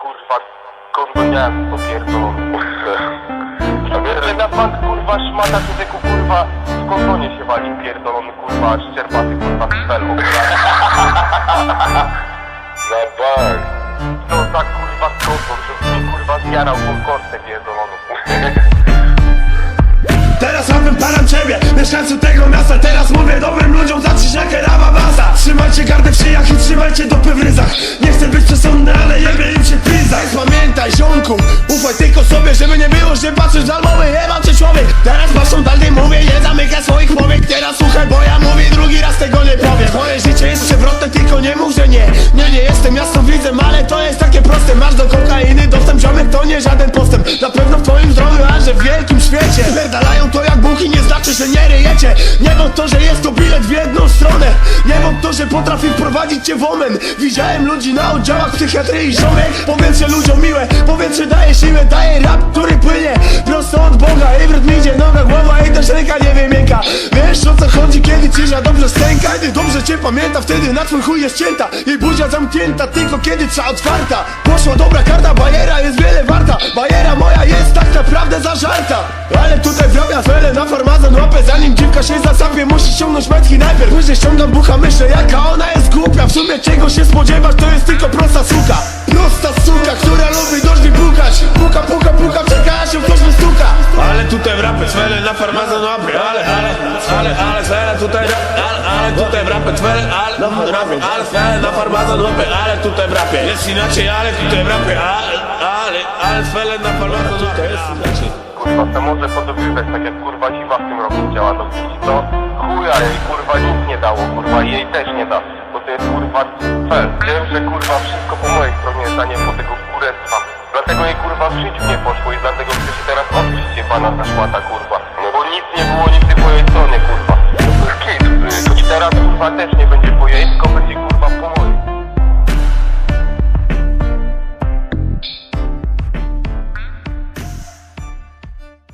kurwa, kondoniami popierdolony. Że na bank kurwa szmata człowieku kurwa w kondonie się wali pierdolony kurwa szczerbaty kurwa spell Na bank. Co za kurwa kondon, żeby mi kurwa zjarał konkortę pierdolony. Teraz rapem param ciebie, mieszkańcy tego miasta Teraz mówię dobrym ludziom, jak rawa masa Trzymajcie gardę w szyjach i trzymajcie dupy w ryzach Nie chcę być przesądny, ale jebie tylko sobie Żeby nie było, że patrzysz albomy, jebam cię człowiek. Teraz patrzą dalej, mówię, nie zamykaj swoich powiek. Teraz słuchaj, bo ja mówię, drugi raz tego nie powiem Moje życie jest przewrotne, tylko nie mów, że nie. Nie, nie jestem jasno widzem, ale to jest takie proste. Masz do kokainy dostęp, ziomek, to nie żaden postęp. Na pewno w twoim zdrowiu, a że w wielkim świecie. Pierdalają to jak buki, nie znaczy, że nie ryjecie. Nie wąt to, że jest to bilet w jedną stronę. Nie wąt to, że potrafi wprowadzić cię w omen. Widziałem ludzi na oddziałach psychiatrii ziomek Powietrze ludziom miłe, kiedy dobrze stęka. Kiedy dobrze cię pamięta, wtedy na twój chuj jest cięta. Jej buzia zamknięta, tylko kiedy trza otwarta. Poszła dobra karta, bajera jest wiele warta. Bajera moja jest tak naprawdę zażarta. Ale tutaj wrabia fele na farmazon łapę Zanim dziwka się zasapie, musi ściągnąć metki najpierw. Później ściągam bucha, myślę jaka ona jest głupia. W sumie czego się spodziewasz, to jest tylko prosta suka. Prosta suka, która lubi drzwi pukać Puka, puka, puka, czeka ją ktoś wystuka. Ale tutaj w rapę cwele na farmazon łapie Ale, ale, ale, ale, cwele tutaj rap, ale, ale tutaj w rapę cwele Ale, rapie, ale, cwele na farmazon łapie Ale tutaj w rapie jest inaczej, ale tutaj w rapie Ale, ale, ale, cwele na farmazon łapie jest inaczej Kurwa, to może podobiwać tak jak kurwa zima w tym roku działa do widzi, to chuja jej kurwa nic nie dało, kurwa jej też nie da, bo to jest kurwa fel. Wiem, że kurwa wszystko po mojej stronie jest, a nie po tego kurestwa. Dlatego jej kurwa w życiu nie poszło i dlatego chce się teraz odbić się pana ta szmata kurwa. No bo nic nie było nigdy po jej faktycznie będzie